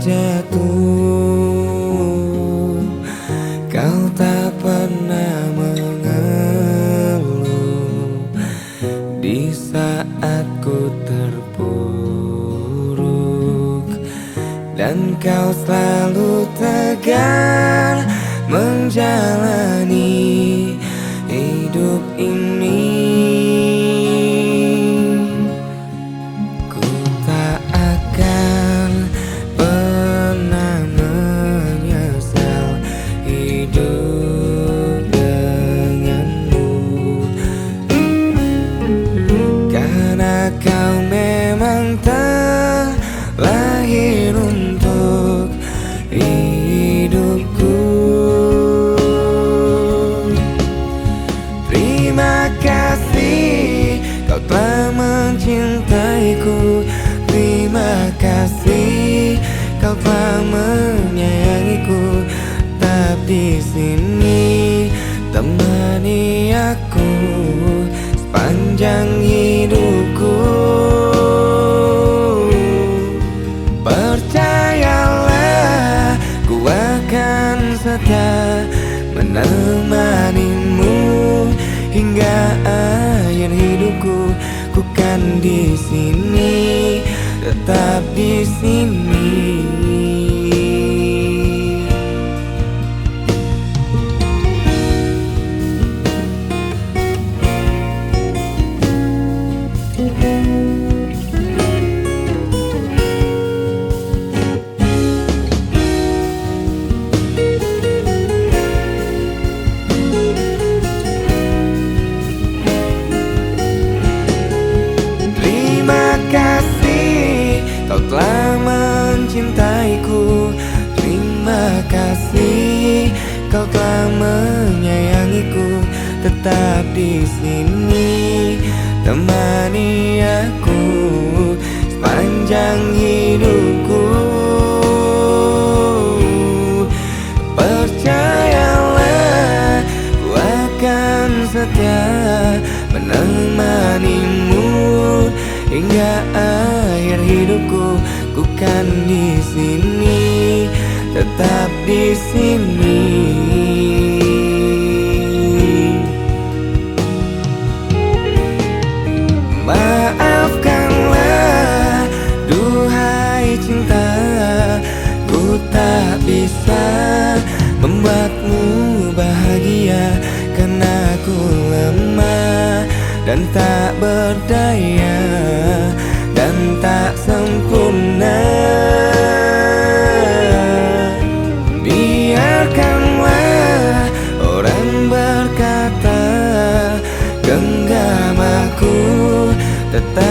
terjatuh. Kau tak pernah mengeluh. Di saat ku terpuruk Dan kau selalu tegar Menjalani hidup ini mencintaiku. Terima kasih kau telah menyayangiku. Tetap di sini temani aku sepanjang hidupku. Percayalah ku akan setia menemanimu sini tetap di sini telah mencintaiku. Terima kasih. Kau telah menyayangiku. Tetap di sini. Temani aku sepanjang hidupku. Percayalah ku akan setia menemanimu hingga ku kan di sini tetap di sini. Maafkanlah duhai cinta Ku tak bisa membuatmu bahagia Karena ku lemah dan tak berdaya that